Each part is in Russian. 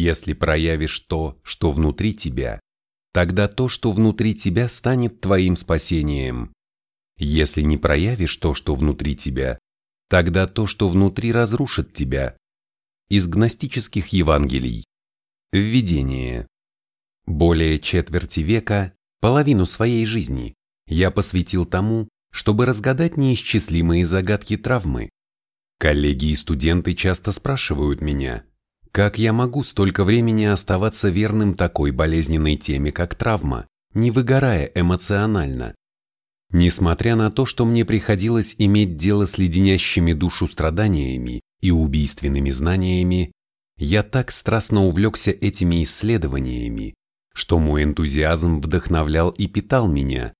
Если проявишь то, что внутри тебя, тогда то, что внутри тебя, станет твоим спасением. Если не проявишь то, что внутри тебя, тогда то, что внутри, разрушит тебя. Из гностических Евангелий. Введение. Более четверти века, половину своей жизни, я посвятил тому, чтобы разгадать неисчислимые загадки травмы. Коллеги и студенты часто спрашивают меня, как я могу столько времени оставаться верным такой болезненной теме, как травма, не выгорая эмоционально? Несмотря на то, что мне приходилось иметь дело с леденящими душу страданиями и убийственными знаниями, я так страстно увлекся этими исследованиями, что мой энтузиазм вдохновлял и питал меня.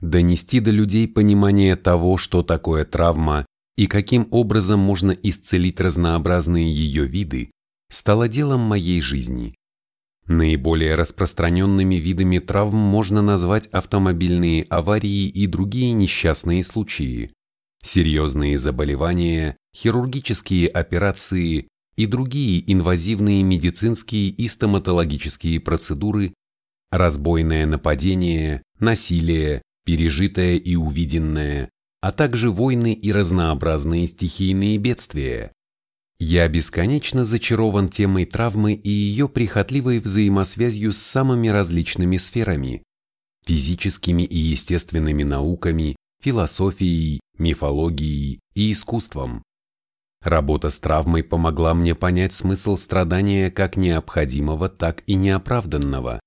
Донести до людей понимание того, что такое травма и каким образом можно исцелить разнообразные ее виды, стало делом моей жизни. Наиболее распространенными видами травм можно назвать автомобильные аварии и другие несчастные случаи, серьезные заболевания, хирургические операции и другие инвазивные медицинские и стоматологические процедуры, разбойное нападение, насилие, пережитое и увиденное, а также войны и разнообразные стихийные бедствия. Я бесконечно зачарован темой травмы и ее прихотливой взаимосвязью с самыми различными сферами – физическими и естественными науками, философией, мифологией и искусством. Работа с травмой помогла мне понять смысл страдания как необходимого, так и неоправданного.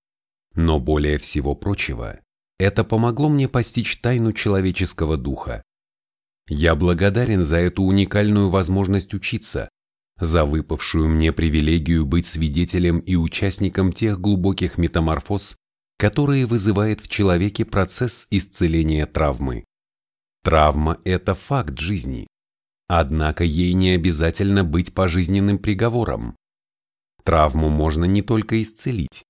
Но более всего прочего, это помогло мне постичь тайну человеческого духа. Я благодарен за эту уникальную возможность учиться, за выпавшую мне привилегию быть свидетелем и участником тех глубоких метаморфоз, которые вызывает в человеке процесс исцеления травмы. Травма – это факт жизни, однако ей не обязательно быть пожизненным приговором. Травму можно не только исцелить.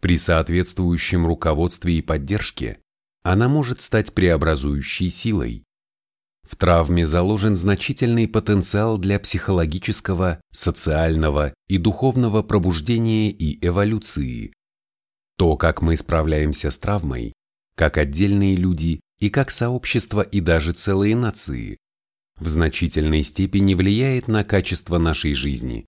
При соответствующем руководстве и поддержке она может стать преобразующей силой. В травме заложен значительный потенциал для психологического, социального и духовного пробуждения и эволюции. То, как мы справляемся с травмой, как отдельные люди и как сообщество и даже целые нации, в значительной степени влияет на качество нашей жизни.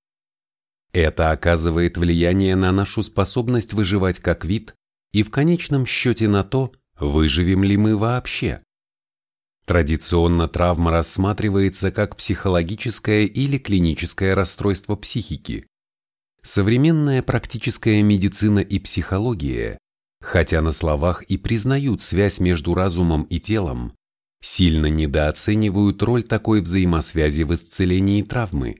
Это оказывает влияние на нашу способность выживать как вид и в конечном счете на то, выживем ли мы вообще. Традиционно травма рассматривается как психологическое или клиническое расстройство психики. Современная практическая медицина и психология, хотя на словах и признают связь между разумом и телом, сильно недооценивают роль такой взаимосвязи в исцелении травмы.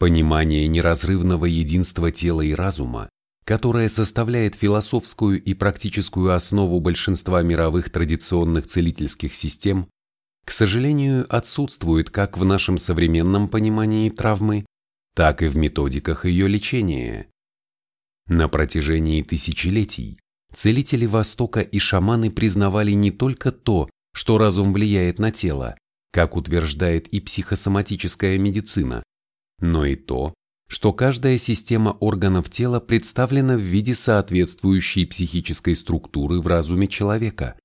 Понимание неразрывного единства тела и разума, которое составляет философскую и практическую основу большинства мировых традиционных целительских систем, к сожалению, отсутствует как в нашем современном понимании травмы, так и в методиках ее лечения. На протяжении тысячелетий целители Востока и шаманы признавали не только то, что разум влияет на тело, как утверждает и психосоматическая медицина, но и то, что каждая система органов тела представлена в виде соответствующей психической структуры в разуме человека.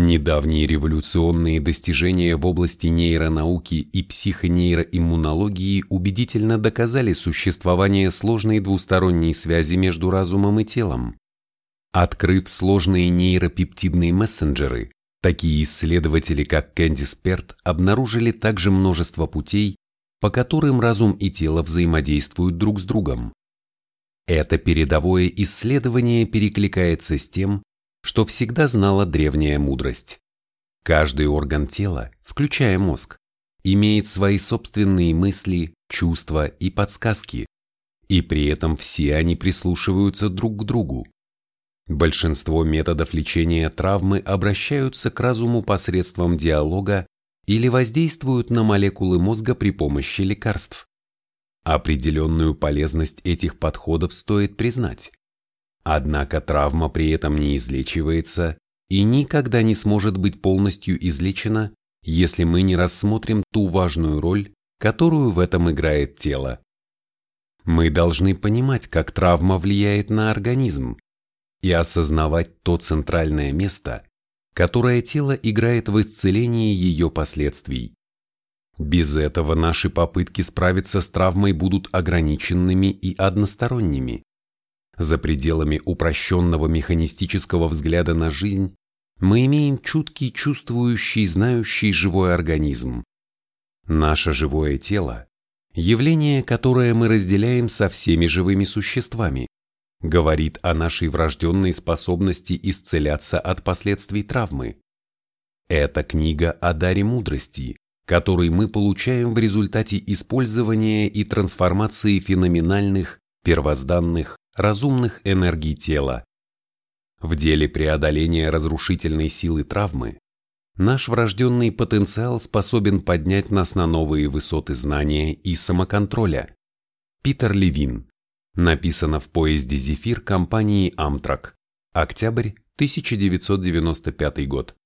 Недавние революционные достижения в области нейронауки и психонейроиммунологии убедительно доказали существование сложной двусторонней связи между разумом и телом. Открыв сложные нейропептидные мессенджеры, такие исследователи, как Кэндис Перт, обнаружили также множество путей, по которым разум и тело взаимодействуют друг с другом. Это передовое исследование перекликается с тем, что всегда знала древняя мудрость. Каждый орган тела, включая мозг, имеет свои собственные мысли, чувства и подсказки, и при этом все они прислушиваются друг к другу. Большинство методов лечения травмы обращаются к разуму посредством диалога или воздействуют на молекулы мозга при помощи лекарств. Определенную полезность этих подходов стоит признать. Однако травма при этом не излечивается и никогда не сможет быть полностью излечена, если мы не рассмотрим ту важную роль, которую в этом играет тело. Мы должны понимать, как травма влияет на организм и осознавать то центральное место, которое тело играет в исцелении ее последствий. Без этого наши попытки справиться с травмой будут ограниченными и односторонними. За пределами упрощенного механистического взгляда на жизнь мы имеем чуткий, чувствующий, знающий живой организм. Наше живое тело – явление, которое мы разделяем со всеми живыми существами, говорит о нашей врожденной способности исцеляться от последствий травмы. Это книга о даре мудрости, который мы получаем в результате использования и трансформации феноменальных, первозданных, разумных энергий тела. В деле преодоления разрушительной силы травмы наш врожденный потенциал способен поднять нас на новые высоты знания и самоконтроля. Питер Левин. Написано в поезде «Зефир» компании «Амтрак». Октябрь 1995 год.